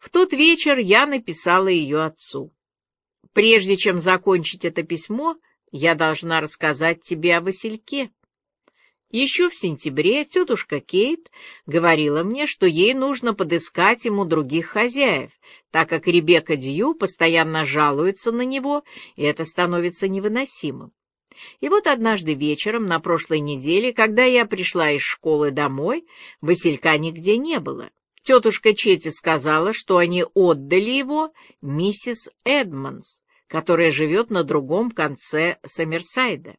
В тот вечер я написала ее отцу. Прежде чем закончить это письмо, я должна рассказать тебе о Васильке. Еще в сентябре тетушка Кейт говорила мне, что ей нужно подыскать ему других хозяев, так как Ребекка Дью постоянно жалуется на него, и это становится невыносимым. И вот однажды вечером на прошлой неделе, когда я пришла из школы домой, Василька нигде не было. Тетушка Чети сказала, что они отдали его миссис Эдмонс, которая живет на другом конце Саммерсайда.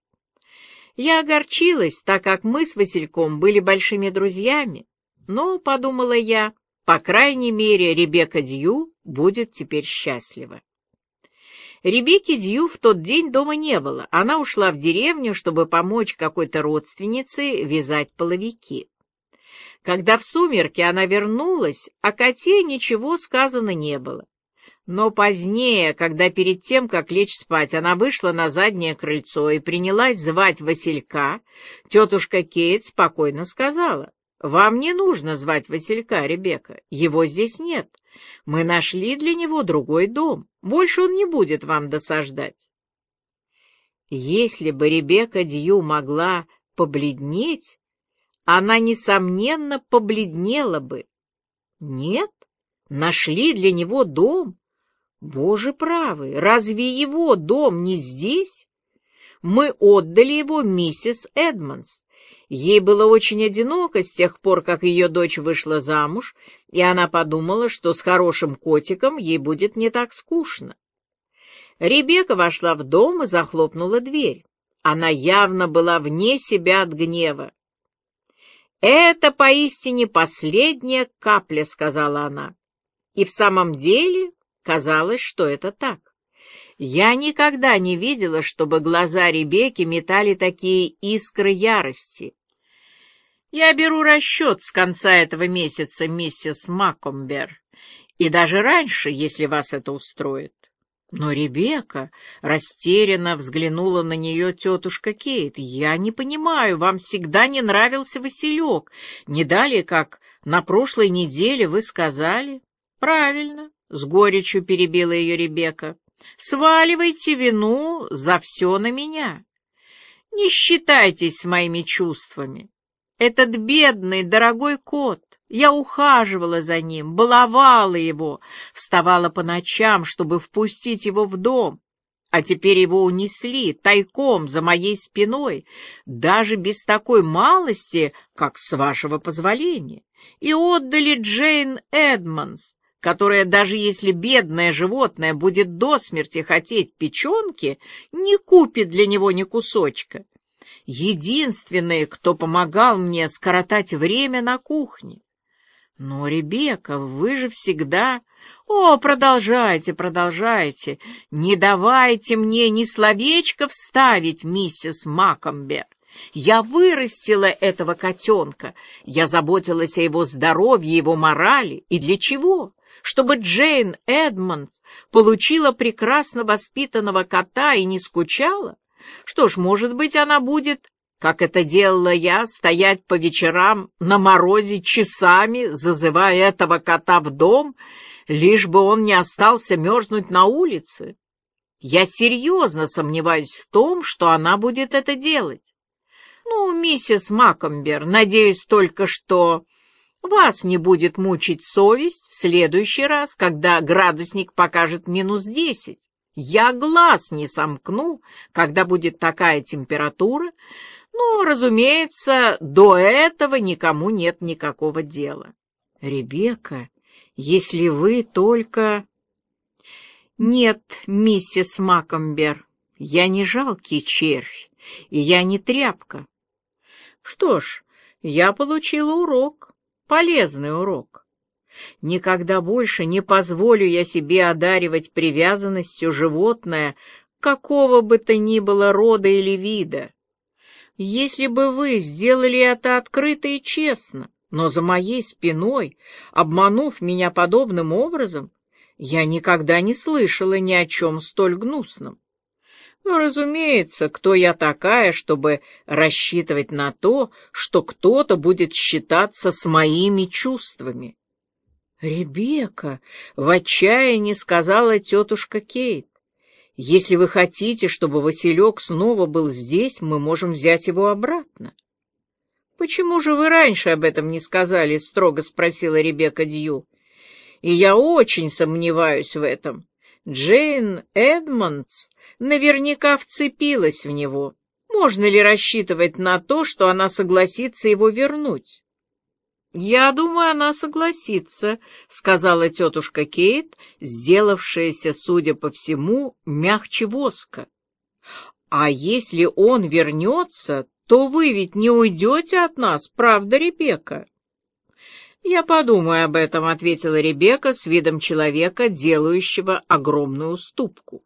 Я огорчилась, так как мы с Васильком были большими друзьями, но, подумала я, по крайней мере, Ребекка Дью будет теперь счастлива. Ребекки Дью в тот день дома не было. Она ушла в деревню, чтобы помочь какой-то родственнице вязать половики. Когда в сумерки она вернулась, о коте ничего сказано не было. Но позднее, когда перед тем, как лечь спать, она вышла на заднее крыльцо и принялась звать Василька, тетушка Кейт спокойно сказала, «Вам не нужно звать Василька, Ребека, его здесь нет. Мы нашли для него другой дом, больше он не будет вам досаждать». Если бы Ребека Дью могла побледнеть, она, несомненно, побледнела бы. Нет, нашли для него дом. Боже правый, разве его дом не здесь? Мы отдали его миссис Эдмонс. Ей было очень одиноко с тех пор, как ее дочь вышла замуж, и она подумала, что с хорошим котиком ей будет не так скучно. Ребека вошла в дом и захлопнула дверь. Она явно была вне себя от гнева. «Это поистине последняя капля», — сказала она. И в самом деле казалось, что это так. Я никогда не видела, чтобы глаза Ребекки метали такие искры ярости. Я беру расчет с конца этого месяца, миссис Макомбер, и даже раньше, если вас это устроит. Но Ребекка растерянно взглянула на нее тетушка Кейт. «Я не понимаю, вам всегда не нравился Василек. Не далее, как на прошлой неделе вы сказали?» «Правильно», — с горечью перебила ее Ребекка. «Сваливайте вину за все на меня. Не считайтесь с моими чувствами. Этот бедный, дорогой кот, я ухаживала за ним, баловала его, вставала по ночам, чтобы впустить его в дом. А теперь его унесли тайком за моей спиной, даже без такой малости, как с вашего позволения, и отдали Джейн Эдмонс, которая, даже если бедное животное будет до смерти хотеть печенки, не купит для него ни кусочка. Единственный, кто помогал мне скоротать время на кухне. Но, Ребека, вы же всегда... О, продолжайте, продолжайте. Не давайте мне ни словечко вставить, миссис Макомбер. Я вырастила этого котенка. Я заботилась о его здоровье, его морали. И для чего? Чтобы Джейн Эдмондс получила прекрасно воспитанного кота и не скучала? Что ж, может быть, она будет как это делала я, стоять по вечерам на морозе часами, зазывая этого кота в дом, лишь бы он не остался мерзнуть на улице. Я серьезно сомневаюсь в том, что она будет это делать. Ну, миссис Макомбер, надеюсь только, что вас не будет мучить совесть в следующий раз, когда градусник покажет минус десять. Я глаз не сомкну, когда будет такая температура, но, разумеется, до этого никому нет никакого дела. Ребекка, если вы только... Нет, миссис Макомбер, я не жалкий червь, и я не тряпка. Что ж, я получила урок, полезный урок. Никогда больше не позволю я себе одаривать привязанностью животное какого бы то ни было рода или вида. Если бы вы сделали это открыто и честно, но за моей спиной, обманув меня подобным образом, я никогда не слышала ни о чем столь гнусном. Но, разумеется, кто я такая, чтобы рассчитывать на то, что кто-то будет считаться с моими чувствами? «Ребекка!» — в отчаянии сказала тетушка Кейт. «Если вы хотите, чтобы Василек снова был здесь, мы можем взять его обратно». «Почему же вы раньше об этом не сказали?» — строго спросила Ребекка Дью. «И я очень сомневаюсь в этом. Джейн Эдмондс наверняка вцепилась в него. Можно ли рассчитывать на то, что она согласится его вернуть?» «Я думаю, она согласится», — сказала тетушка Кейт, сделавшаяся, судя по всему, мягче воска. «А если он вернется, то вы ведь не уйдете от нас, правда, Ребекка?» «Я подумаю об этом», — ответила Ребекка с видом человека, делающего огромную уступку.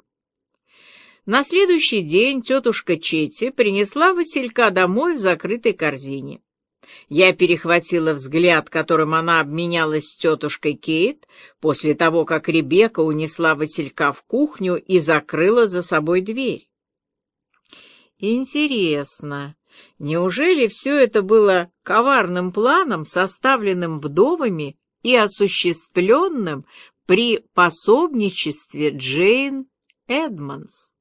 На следующий день тетушка Чети принесла Василька домой в закрытой корзине. Я перехватила взгляд, которым она обменялась с тетушкой Кейт после того, как Ребекка унесла Василька в кухню и закрыла за собой дверь. Интересно, неужели все это было коварным планом, составленным вдовами и осуществленным при пособничестве Джейн Эдмонс?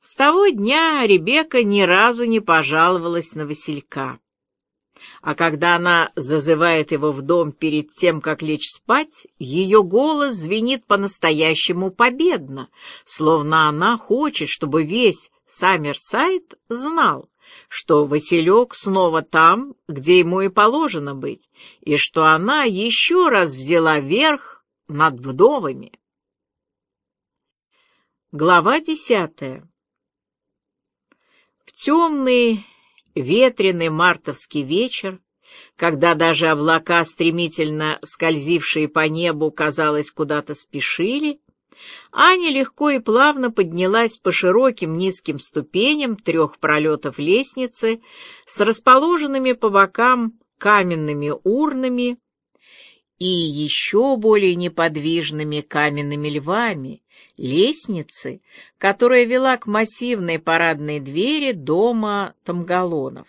С того дня Ребекка ни разу не пожаловалась на Василька а когда она зазывает его в дом перед тем, как лечь спать, ее голос звенит по-настоящему победно, словно она хочет, чтобы весь Саммерсайд знал, что Василек снова там, где ему и положено быть, и что она еще раз взяла верх над вдовами. Глава десятая В темный ветреный мартовский вечер, когда даже облака, стремительно скользившие по небу, казалось, куда-то спешили, Аня легко и плавно поднялась по широким низким ступеням трех пролетов лестницы с расположенными по бокам каменными урнами и еще более неподвижными каменными львами, лестницы, которая вела к массивной парадной двери дома Тамгалонов.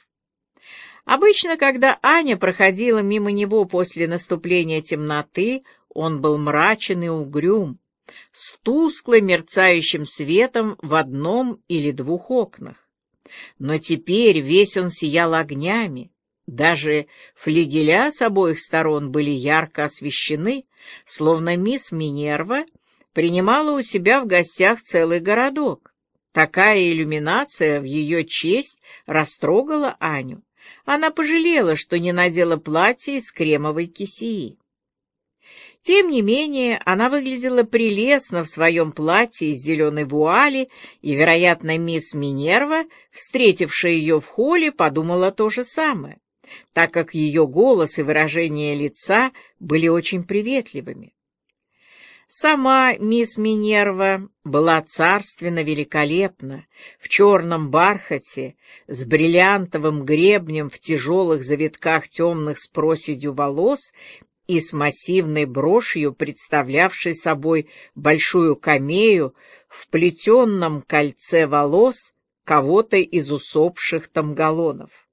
Обычно, когда Аня проходила мимо него после наступления темноты, он был мрачен и угрюм, с тускло мерцающим светом в одном или двух окнах. Но теперь весь он сиял огнями, даже флигеля с обоих сторон были ярко освещены, словно мисс Минерва принимала у себя в гостях целый городок. Такая иллюминация в ее честь растрогала Аню. Она пожалела, что не надела платье из кремовой кисеи. Тем не менее, она выглядела прелестно в своем платье из зеленой вуали, и, вероятно, мисс Минерва, встретившая ее в холле, подумала то же самое, так как ее голос и выражение лица были очень приветливыми. Сама мисс Минерва была царственно великолепна, в черном бархате, с бриллиантовым гребнем в тяжелых завитках темных с проседью волос и с массивной брошью, представлявшей собой большую камею в плетенном кольце волос кого-то из усопших тамгалонов.